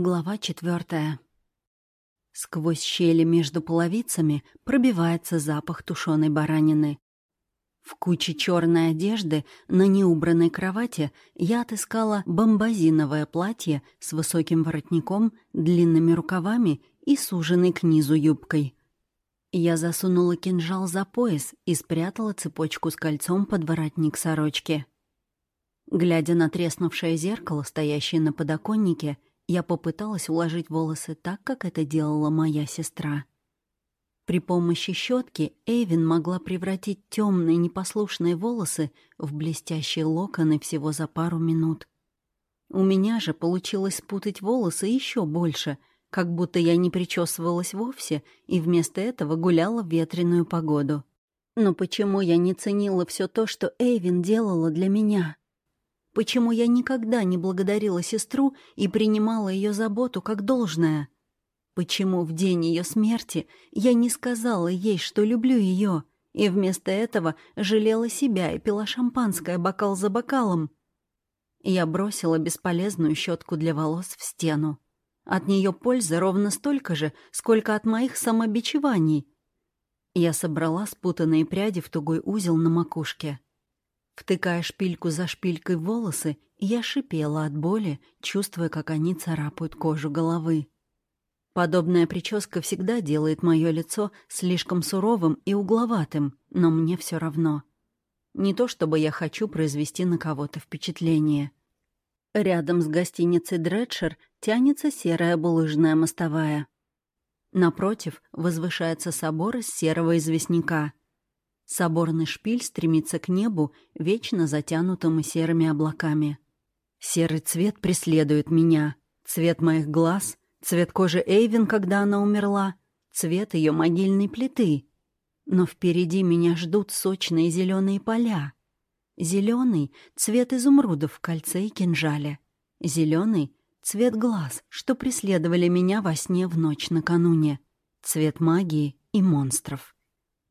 Глава четвертая. Сквозь щели между половицами пробивается запах тушеной баранины. В куче черной одежды на неубранной кровати я отыскала бомбазиновое платье с высоким воротником, длинными рукавами и суженной к низу юбкой. Я засунула кинжал за пояс и спрятала цепочку с кольцом под воротник сорочки. Глядя на треснувшее зеркало, стоящее на подоконнике, я попыталась уложить волосы так, как это делала моя сестра. При помощи щетки Эйвин могла превратить темные непослушные волосы в блестящие локоны всего за пару минут. У меня же получилось спутать волосы еще больше, как будто я не причесывалась вовсе и вместо этого гуляла в ветреную погоду. Но почему я не ценила все то, что Эйвин делала для меня? Почему я никогда не благодарила сестру и принимала ее заботу как должное? Почему в день ее смерти я не сказала ей, что люблю ее, и вместо этого жалела себя и пила шампанское бокал за бокалом? Я бросила бесполезную щетку для волос в стену. От нее пользы ровно столько же, сколько от моих самобичеваний. Я собрала спутанные пряди в тугой узел на макушке. Втыкая шпильку за шпилькой в волосы, я шипела от боли, чувствуя, как они царапают кожу головы. Подобная прическа всегда делает мое лицо слишком суровым и угловатым, но мне все равно. Не то чтобы я хочу произвести на кого-то впечатление. Рядом с гостиницей «Дредшер» тянется серая булыжная мостовая. Напротив возвышается собор из серого известняка. Соборный шпиль стремится к небу, вечно затянутому серыми облаками. Серый цвет преследует меня. Цвет моих глаз, цвет кожи Эйвин, когда она умерла, цвет ее могильной плиты. Но впереди меня ждут сочные зеленые поля. Зеленый — цвет изумрудов в кольце и кинжале. Зеленый — цвет глаз, что преследовали меня во сне в ночь накануне. Цвет магии и монстров.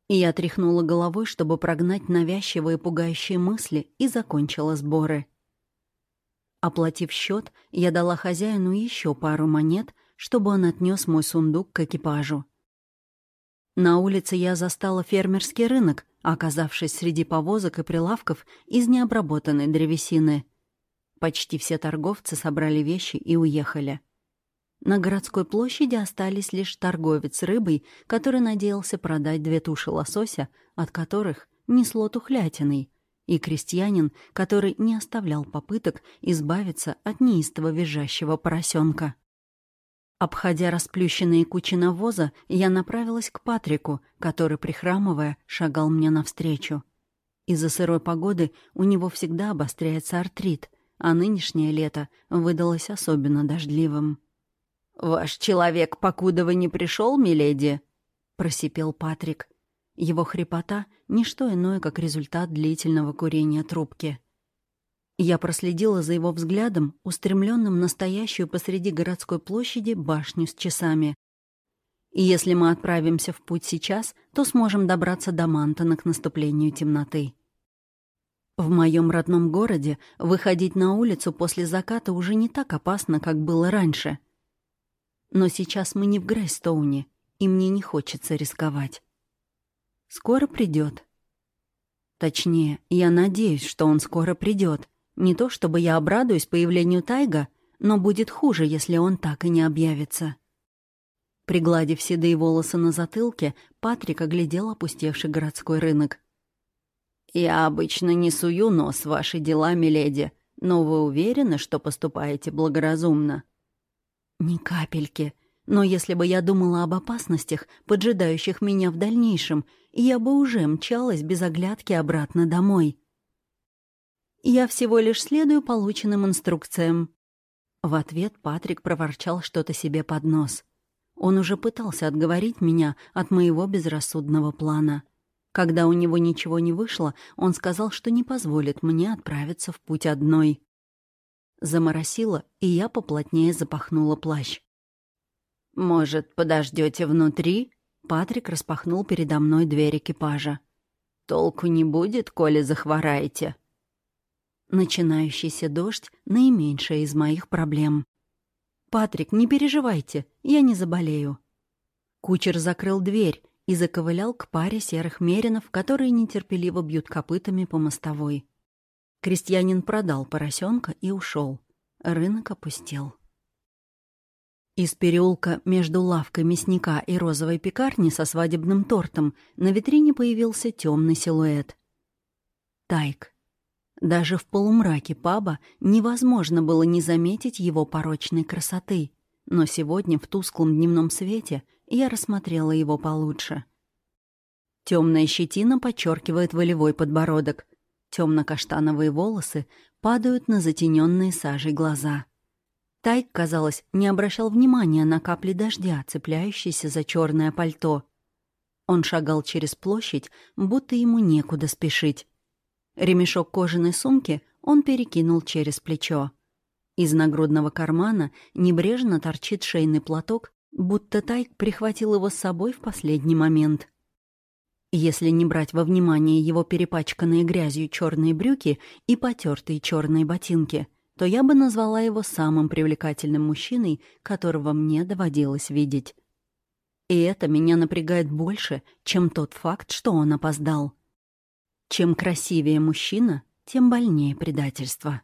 И я тряхнула головой, чтобы прогнать навязчивые пугающие мысли, и закончила сборы. Оплатив счет, я дала хозяину еще пару монет, чтобы он отнес мой сундук к экипажу. На улице я застала фермерский рынок, оказавшись среди повозок и прилавков из необработанной древесины. Почти все торговцы собрали вещи и уехали. На городской площади остались лишь торговец рыбой, который надеялся продать две туши лосося, от которых несло тухлятиной, и крестьянин, который не оставлял попыток избавиться от неистово визжащего поросенка. Обходя расплющенные кучи навоза, я направилась к Патрику, который, прихрамывая, шагал мне навстречу. Из-за сырой погоды у него всегда обостряется артрит, а нынешнее лето выдалось особенно дождливым. «Ваш человек, покуда вы не пришел, миледи?» — просипел Патрик. Его хрипота — ничто иное, как результат длительного курения трубки. Я проследила за его взглядом, устремленным на стоящую посреди городской площади башню с часами. И если мы отправимся в путь сейчас, то сможем добраться до Мантона к наступлению темноты. В моем родном городе выходить на улицу после заката уже не так опасно, как было раньше — но сейчас мы не в Грейстоуне, и мне не хочется рисковать. Скоро придет. Точнее, я надеюсь, что он скоро придет. Не то чтобы я обрадуюсь появлению Тайга, но будет хуже, если он так и не объявится. Пригладив седые волосы на затылке, Патрик оглядел опустевший городской рынок. «Я обычно не сую нос в ваши дела, миледи, но вы уверены, что поступаете благоразумно?» Ни капельки. Но если бы я думала об опасностях, поджидающих меня в дальнейшем, я бы уже мчалась без оглядки обратно домой. Я всего лишь следую полученным инструкциям. В ответ Патрик проворчал что-то себе под нос. Он уже пытался отговорить меня от моего безрассудного плана. Когда у него ничего не вышло, он сказал, что не позволит мне отправиться в путь одной. Заморосило, и я поплотнее запахнула плащ. «Может, подождете внутри?» Патрик распахнул передо мной дверь экипажа. «Толку не будет, коли захвораете». Начинающийся дождь — наименьшая из моих проблем. «Патрик, не переживайте, я не заболею». Кучер закрыл дверь и заковылял к паре серых меринов, которые нетерпеливо бьют копытами по мостовой. Крестьянин продал поросенка и ушел. Рынок опустел. Из переулка между лавкой мясника и розовой пекарни со свадебным тортом на витрине появился темный силуэт. Тайк. Даже в полумраке паба невозможно было не заметить его порочной красоты, но сегодня в тусклом дневном свете я рассмотрела его получше. Темная щетина подчеркивает волевой подбородок. Темно-каштановые волосы падают на затененные сажей глаза. Тайк, казалось, не обращал внимания на капли дождя, цепляющиеся за черное пальто. Он шагал через площадь, будто ему некуда спешить. Ремешок кожаной сумки он перекинул через плечо. Из нагрудного кармана небрежно торчит шейный платок, будто Тайк прихватил его с собой в последний момент. Если не брать во внимание его перепачканные грязью черные брюки и потертые черные ботинки, то я бы назвала его самым привлекательным мужчиной, которого мне доводилось видеть. И это меня напрягает больше, чем тот факт, что он опоздал. Чем красивее мужчина, тем больнее предательство.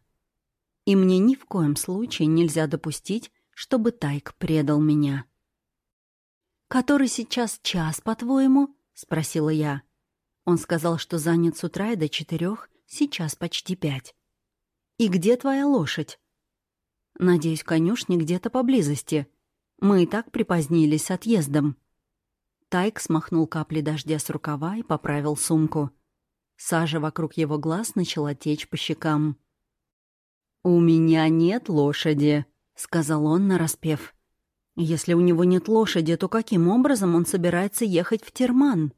И мне ни в коем случае нельзя допустить, чтобы Тайк предал меня. «Который сейчас час, по-твоему?» — спросила я. Он сказал, что занят с утра и до четырех, сейчас почти пять. «И где твоя лошадь?» «Надеюсь, конюшни где-то поблизости. Мы и так припозднились с отъездом». Тайк смахнул капли дождя с рукава и поправил сумку. Сажа вокруг его глаз начала течь по щекам. «У меня нет лошади», — сказал он, нараспев. «Если у него нет лошади, то каким образом он собирается ехать в Терман?»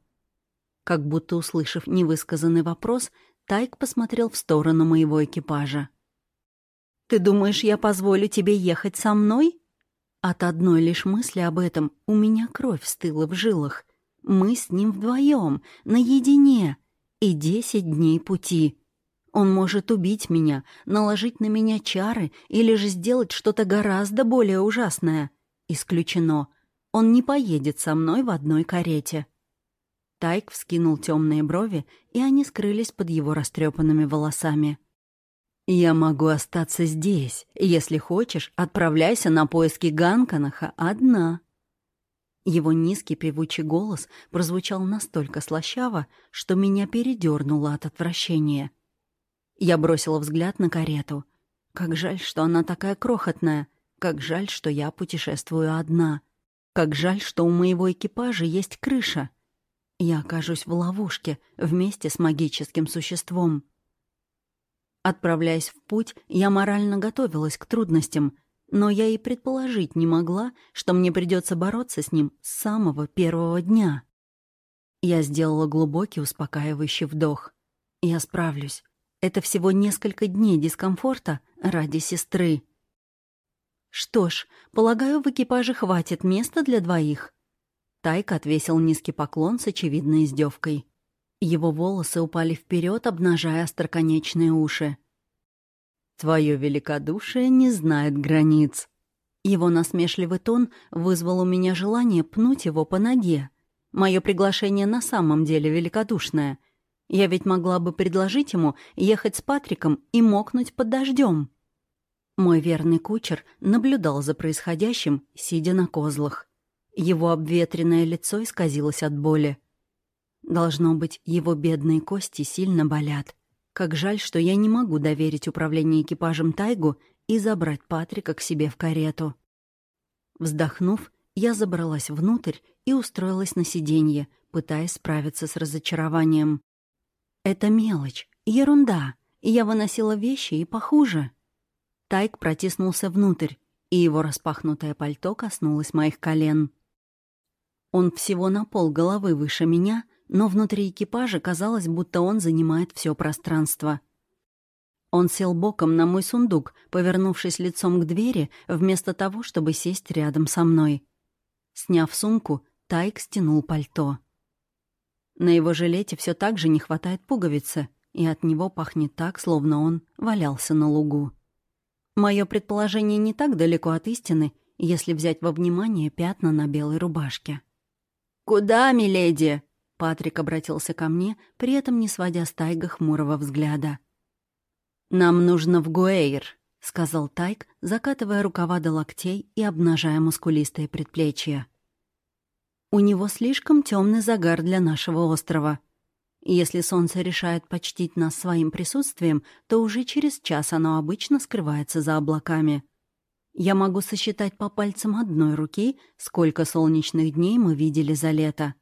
Как будто услышав невысказанный вопрос, Тайк посмотрел в сторону моего экипажа. «Ты думаешь, я позволю тебе ехать со мной?» От одной лишь мысли об этом у меня кровь стыла в жилах. Мы с ним вдвоем, наедине, и десять дней пути. Он может убить меня, наложить на меня чары или же сделать что-то гораздо более ужасное. Исключено. Он не поедет со мной в одной карете. Тайк вскинул темные брови, и они скрылись под его растрепанными волосами. «Я могу остаться здесь. Если хочешь, отправляйся на поиски Ганканаха одна». Его низкий певучий голос прозвучал настолько слащаво, что меня передернуло от отвращения. Я бросила взгляд на карету. Как жаль, что она такая крохотная. Как жаль, что я путешествую одна. Как жаль, что у моего экипажа есть крыша. Я окажусь в ловушке вместе с магическим существом. Отправляясь в путь, я морально готовилась к трудностям, но я и предположить не могла, что мне придется бороться с ним с самого первого дня. Я сделала глубокий успокаивающий вдох. Я справлюсь. Это всего несколько дней дискомфорта ради сестры. Что ж, полагаю, в экипаже хватит места для двоих. Тайк отвесил низкий поклон с очевидной издевкой. Его волосы упали вперед, обнажая остроконечные уши. «Твое великодушие не знает границ». Его насмешливый тон вызвал у меня желание пнуть его по ноге. Мое приглашение на самом деле великодушное. Я ведь могла бы предложить ему ехать с Патриком и мокнуть под дождем. Мой верный кучер наблюдал за происходящим, сидя на козлах. Его обветренное лицо исказилось от боли. Должно быть, его бедные кости сильно болят. Как жаль, что я не могу доверить управление экипажем Тайгу и забрать Патрика к себе в карету. Вздохнув, я забралась внутрь и устроилась на сиденье, пытаясь справиться с разочарованием. Это мелочь, ерунда, я выносила вещи и похуже. Тайк протиснулся внутрь, и его распахнутое пальто коснулось моих колен. Он всего на пол головы выше меня, но внутри экипажа казалось, будто он занимает все пространство. Он сел боком на мой сундук, повернувшись лицом к двери, вместо того, чтобы сесть рядом со мной. Сняв сумку, Тайк стянул пальто. На его жилете все так же не хватает пуговицы, и от него пахнет так, словно он валялся на лугу. Мое предположение не так далеко от истины, если взять во внимание пятна на белой рубашке. «Куда, миледи?» — Патрик обратился ко мне, при этом не сводя с Тайга хмурого взгляда. «Нам нужно в Гуэйр», — сказал Тайг, закатывая рукава до локтей и обнажая мускулистые предплечья. «У него слишком темный загар для нашего острова. Если солнце решает почтить нас своим присутствием, то уже через час оно обычно скрывается за облаками. Я могу сосчитать по пальцам одной руки, сколько солнечных дней мы видели за лето.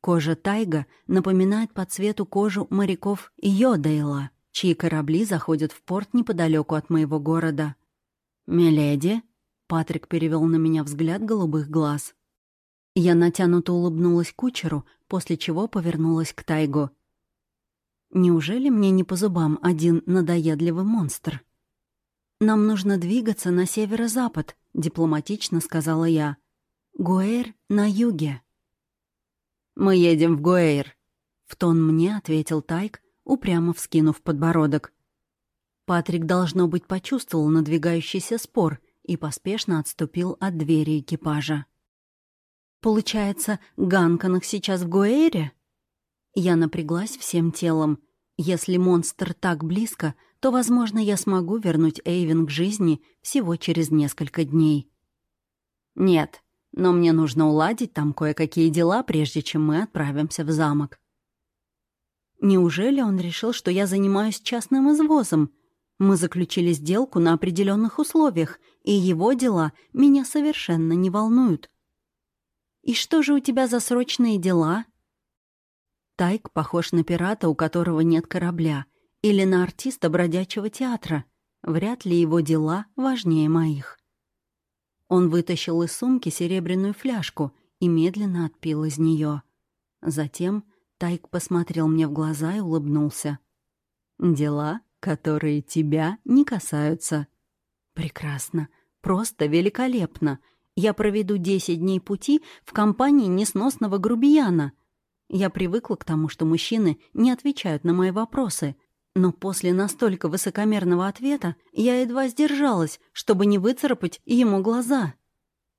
Кожа тайга напоминает по цвету кожу моряков Йодейла, чьи корабли заходят в порт неподалеку от моего города. «Миледи?» — Патрик перевел на меня взгляд голубых глаз. Я натянуто улыбнулась кучеру, после чего повернулась к Тайгу. «Неужели мне не по зубам один надоедливый монстр?» «Нам нужно двигаться на северо-запад», — дипломатично сказала я. «Гуэйр на юге». «Мы едем в Гуэйр», — в тон мне ответил Тайг, упрямо вскинув подбородок. Патрик, должно быть, почувствовал надвигающийся спор и поспешно отступил от двери экипажа. Получается, Ганканах сейчас в Гуэйре? Я напряглась всем телом. Если монстр так близко, то, возможно, я смогу вернуть Эйвен к жизни всего через несколько дней. Нет, но мне нужно уладить там кое-какие дела, прежде чем мы отправимся в замок. Неужели он решил, что я занимаюсь частным извозом? Мы заключили сделку на определенных условиях, и его дела меня совершенно не волнуют. «И что же у тебя за срочные дела?» Тайк похож на пирата, у которого нет корабля, или на артиста бродячего театра. Вряд ли его дела важнее моих. Он вытащил из сумки серебряную фляжку и медленно отпил из нее. Затем Тайк посмотрел мне в глаза и улыбнулся. «Дела, которые тебя не касаются». «Прекрасно. Просто великолепно я проведу 10 дней пути в компании несносного грубияна. Я привыкла к тому, что мужчины не отвечают на мои вопросы, но после настолько высокомерного ответа я едва сдержалась, чтобы не выцарапать ему глаза.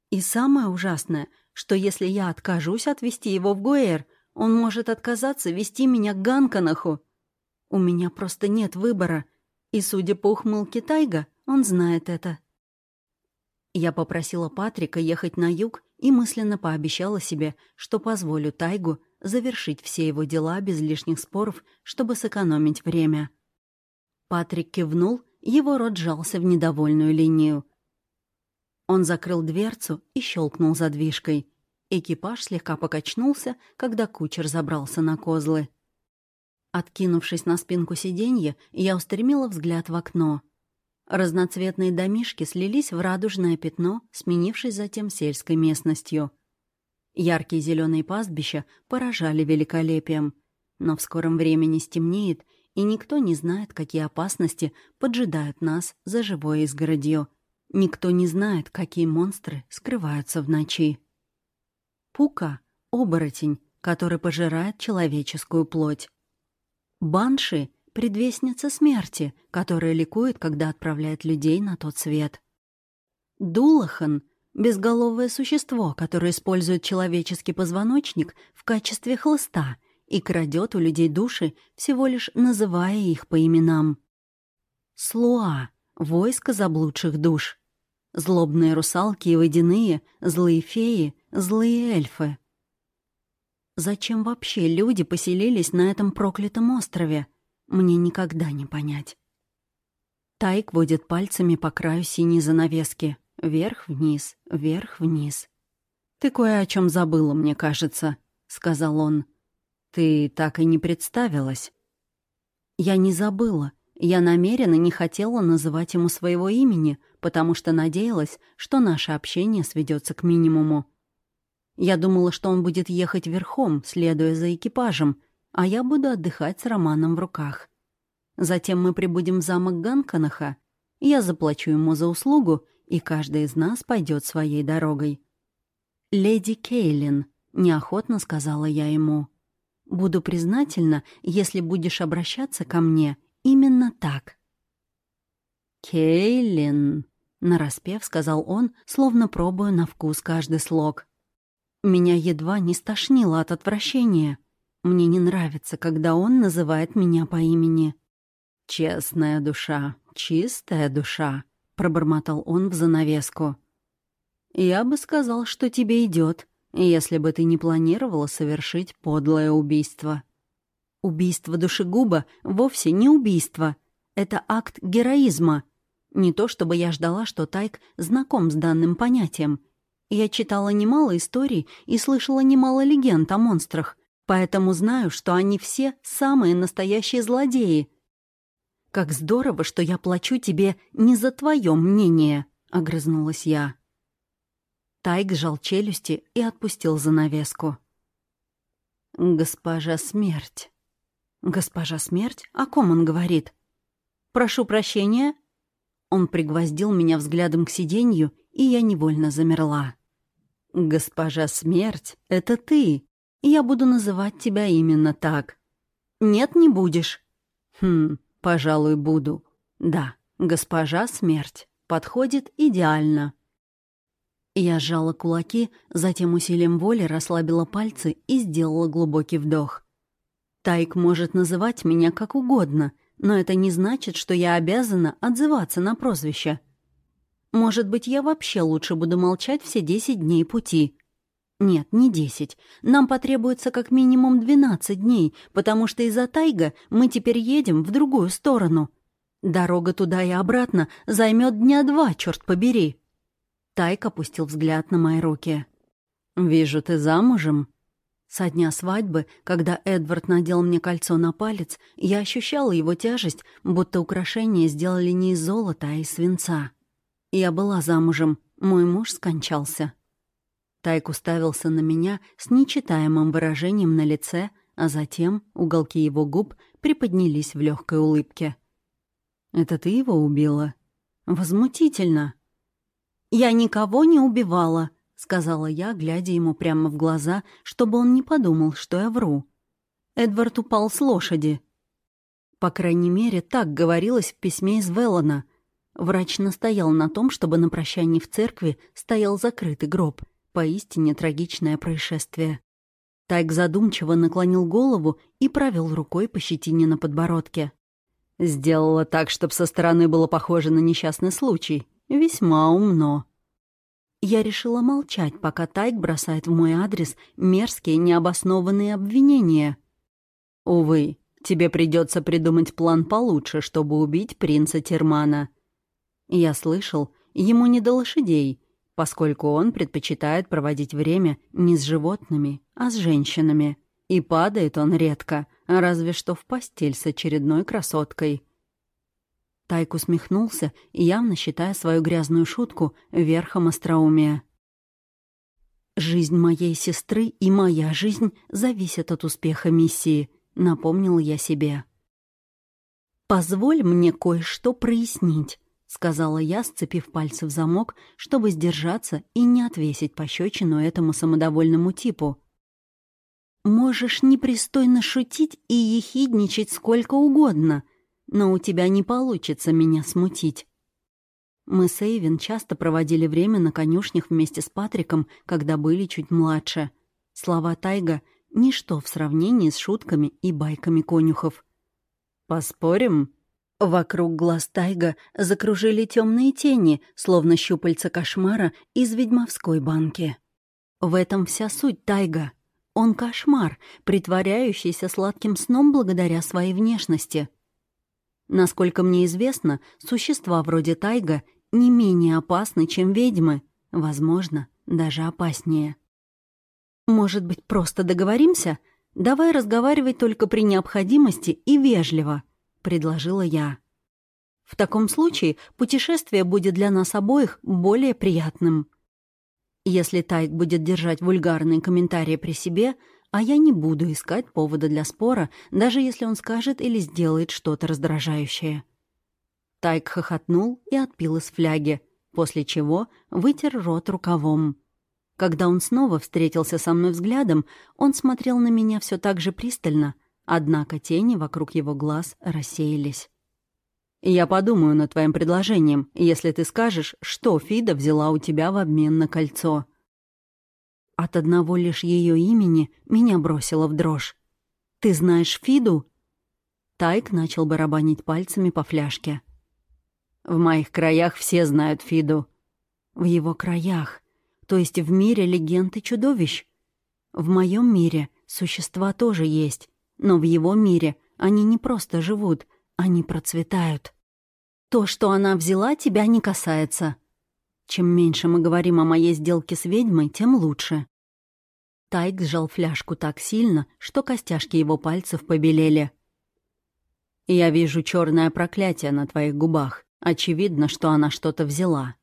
И самое ужасное, что если я откажусь отвезти его в Гуэр, он может отказаться вести меня к Ганканаху. У меня просто нет выбора, и, судя по ухмылке Тайга, он знает это. Я попросила Патрика ехать на юг и мысленно пообещала себе, что позволю Тайгу завершить все его дела без лишних споров, чтобы сэкономить время. Патрик кивнул, его рот сжался в недовольную линию. Он закрыл дверцу и щелкнул задвижкой. Экипаж слегка покачнулся, когда кучер забрался на козлы. Откинувшись на спинку сиденья, я устремила взгляд в окно — Разноцветные домишки слились в радужное пятно, сменившись затем сельской местностью. Яркие зеленые пастбища поражали великолепием. Но в скором времени стемнеет, и никто не знает, какие опасности поджидают нас за живой изгородью. Никто не знает, какие монстры скрываются в ночи. Пука — оборотень, который пожирает человеческую плоть. Банши предвестница смерти, которая ликует, когда отправляет людей на тот свет. Дулахан — безголовое существо, которое использует человеческий позвоночник в качестве хлыста и крадет у людей души, всего лишь называя их по именам. Слуа — войско заблудших душ. Злобные русалки и водяные, злые феи, злые эльфы. Зачем вообще люди поселились на этом проклятом острове? Мне никогда не понять. Тайк водит пальцами по краю синей занавески. Вверх-вниз, вверх-вниз. «Ты кое о чем забыла, мне кажется», — сказал он. «Ты так и не представилась». Я не забыла. Я намеренно не хотела называть ему своего имени, потому что надеялась, что наше общение сведется к минимуму. Я думала, что он будет ехать верхом, следуя за экипажем, а я буду отдыхать с Романом в руках. Затем мы прибудем в замок Ганканаха, я заплачу ему за услугу, и каждый из нас пойдет своей дорогой. «Леди Кейлин», — неохотно сказала я ему, — «буду признательна, если будешь обращаться ко мне именно так». «Кейлин», Нараспев сказал он, словно пробуя на вкус каждый слог. Меня едва не стошнило от отвращения. Мне не нравится, когда он называет меня по имени. «Честная душа, чистая душа», — пробормотал он в занавеску. «Я бы сказал, что тебе идет, если бы ты не планировала совершить подлое убийство». Убийство душегуба вовсе не убийство. Это акт героизма. Не то чтобы я ждала, что Тайк знаком с данным понятием. Я читала немало историй и слышала немало легенд о монстрах, поэтому знаю, что они все самые настоящие злодеи. «Как здорово, что я плачу тебе не за твое мнение», — огрызнулась я. Тайк сжал челюсти и отпустил занавеску. «Госпожа Смерть». «Госпожа Смерть? О ком он говорит?» «Прошу прощения». Он пригвоздил меня взглядом к сиденью, и я невольно замерла. «Госпожа Смерть, это ты. Я буду называть тебя именно так». «Нет, не будешь». «Хм, пожалуй, буду. Да, госпожа Смерть. Подходит идеально». Я сжала кулаки, затем усилием воли расслабила пальцы и сделала глубокий вдох. Тайк может называть меня как угодно, но это не значит, что я обязана отзываться на прозвище. Может быть, я вообще лучше буду молчать все десять дней пути. Нет, не десять. Нам потребуется как минимум двенадцать дней, потому что из-за тайга мы теперь едем в другую сторону. Дорога туда и обратно займет дня два, черт побери. Тайк опустил взгляд на мои руки. «Вижу, ты замужем?» Со дня свадьбы, когда Эдвард надел мне кольцо на палец, я ощущала его тяжесть, будто украшения сделали не из золота, а из свинца. Я была замужем, мой муж скончался. Тайк уставился на меня с нечитаемым выражением на лице, а затем уголки его губ приподнялись в легкой улыбке. «Это ты его убила?» «Возмутительно!» «Я никого не убивала», — сказала я, глядя ему прямо в глаза, чтобы он не подумал, что я вру. Эдвард упал с лошади. По крайней мере, так говорилось в письме из Веллона. Врач настоял на том, чтобы на прощании в церкви стоял закрытый гроб. Поистине трагичное происшествие. Тайк задумчиво наклонил голову и провел рукой по щетине на подбородке. Сделала так, чтобы со стороны было похоже на несчастный случай. Весьма умно. Я решила молчать, пока Тайк бросает в мой адрес мерзкие необоснованные обвинения. «Увы, тебе придется придумать план получше, чтобы убить принца Термана». Я слышал, ему не до лошадей, поскольку он предпочитает проводить время не с животными, а с женщинами. И падает он редко, разве что в постель с очередной красоткой. Тайк усмехнулся, явно считая свою грязную шутку верхом остроумия. «Жизнь моей сестры и моя жизнь зависят от успеха миссии», — напомнил я себе. «Позволь мне кое-что прояснить», — сказала я, сцепив пальцы в замок, чтобы сдержаться и не отвесить пощечину этому самодовольному типу. «Можешь непристойно шутить и ехидничать сколько угодно», — но у тебя не получится меня смутить. Мы с Эйвин часто проводили время на конюшнях вместе с Патриком, когда были чуть младше. Слова Тайга — ничто в сравнении с шутками и байками конюхов. «Поспорим?» Вокруг глаз Тайга закружили темные тени, словно щупальца кошмара из ведьмовской банки. В этом вся суть Тайга. Он кошмар, притворяющийся сладким сном благодаря своей внешности — Насколько мне известно, существа вроде тайга не менее опасны, чем ведьмы. Возможно, даже опаснее. Может быть, просто договоримся? Давай разговаривать только при необходимости и вежливо, предложила я. В таком случае путешествие будет для нас обоих более приятным. Если Тайк будет держать вульгарные комментарии при себе, а я не буду искать повода для спора, даже если он скажет или сделает что-то раздражающее. Тайк хохотнул и отпил из фляги, после чего вытер рот рукавом. Когда он снова встретился со мной взглядом, он смотрел на меня все так же пристально, однако тени вокруг его глаз рассеялись. Я подумаю над твоим предложением, если ты скажешь, что Фида взяла у тебя в обмен на кольцо». От одного лишь ее имени меня бросило в дрожь. «Ты знаешь Фиду?» Тайк начал барабанить пальцами по фляжке. «В моих краях все знают Фиду». «В его краях, то есть в мире легенд и чудовищ. В моем мире существа тоже есть, но в его мире они не просто живут, они процветают. То, что она взяла, тебя не касается. Чем меньше мы говорим о моей сделке с ведьмой, тем лучше». Тайк сжал фляжку так сильно, что костяшки его пальцев побелели. Я вижу черное проклятие на твоих губах. Очевидно, что она что-то взяла.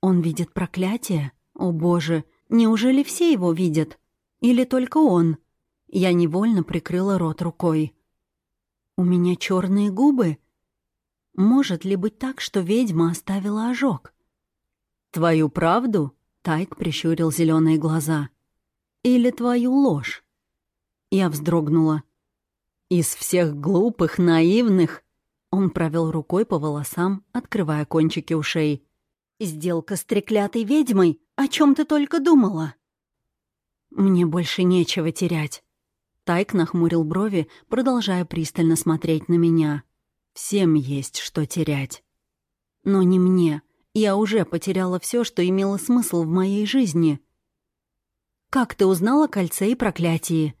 Он видит проклятие? О боже, неужели все его видят? Или только он? Я невольно прикрыла рот рукой. У меня черные губы? Может ли быть так, что ведьма оставила ожог? Твою правду? Тайк прищурил зеленые глаза. Или твою ложь? Я вздрогнула. Из всех глупых, наивных... Он провел рукой по волосам, открывая кончики ушей. «Сделка с треклятой ведьмой? О чем ты только думала?» «Мне больше нечего терять». Тайк нахмурил брови, продолжая пристально смотреть на меня. «Всем есть что терять». «Но не мне. Я уже потеряла все, что имело смысл в моей жизни». «Как ты узнала о кольце и проклятии?»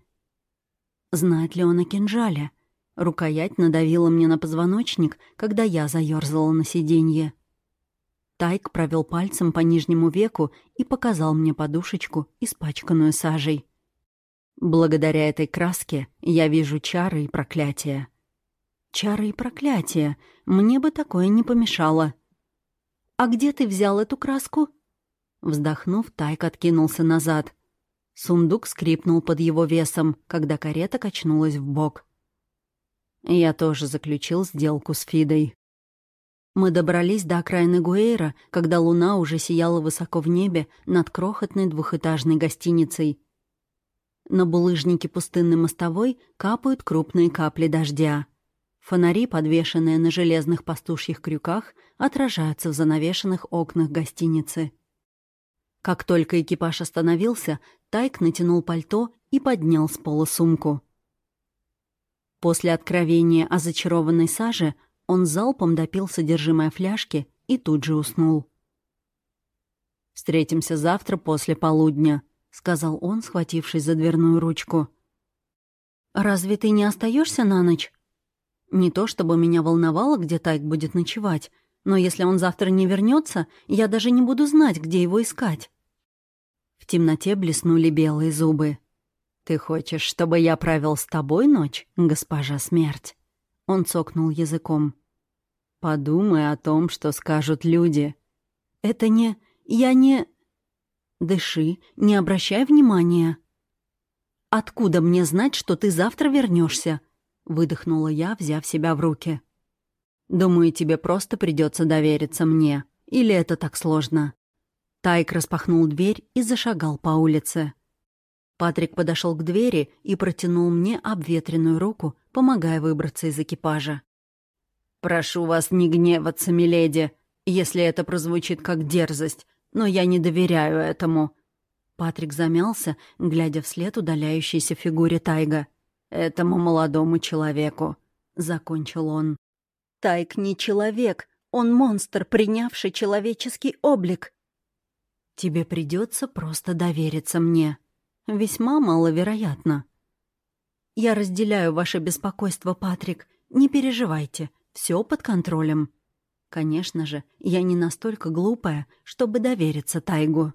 Знает ли он о кинжале? Рукоять надавила мне на позвоночник, когда я заёрзала на сиденье. Тайк провел пальцем по нижнему веку и показал мне подушечку, испачканную сажей. Благодаря этой краске я вижу чары и проклятия. Чары и проклятия. Мне бы такое не помешало. «А где ты взял эту краску?» Вздохнув, Тайк откинулся назад. Сундук скрипнул под его весом, когда карета качнулась в бок. Я тоже заключил сделку с Фидой. Мы добрались до окраины Гуэйра, когда луна уже сияла высоко в небе над крохотной двухэтажной гостиницей. На булыжнике пустынной мостовой капают крупные капли дождя. Фонари, подвешенные на железных пастушьих крюках, отражаются в занавешенных окнах гостиницы. Как только экипаж остановился, Тайк натянул пальто и поднял с пола сумку. После откровения о зачарованной саже он залпом допил содержимое фляжки и тут же уснул. «Встретимся завтра после полудня», — сказал он, схватившись за дверную ручку. «Разве ты не остаешься на ночь?» «Не то чтобы меня волновало, где Тайк будет ночевать, но если он завтра не вернется, я даже не буду знать, где его искать». В темноте блеснули белые зубы. «Ты хочешь, чтобы я провел с тобой ночь, госпожа смерть?» Он цокнул языком. «Подумай о том, что скажут люди. Это не... Я не...» «Дыши, не обращай внимания». «Откуда мне знать, что ты завтра вернешься? выдохнула я, взяв себя в руки. «Думаю, тебе просто придется довериться мне. Или это так сложно?» Тайк распахнул дверь и зашагал по улице. Патрик подошел к двери и протянул мне обветренную руку, помогая выбраться из экипажа. «Прошу вас не гневаться, миледи, если это прозвучит как дерзость, но я не доверяю этому». Патрик замялся, глядя вслед удаляющейся фигуре Тайга. «Этому молодому человеку», — закончил он. «Тайг не человек, он монстр, принявший человеческий облик», Тебе придется просто довериться мне. Весьма маловероятно. Я разделяю ваше беспокойство, Патрик. Не переживайте, все под контролем. Конечно же, я не настолько глупая, чтобы довериться Тайгу.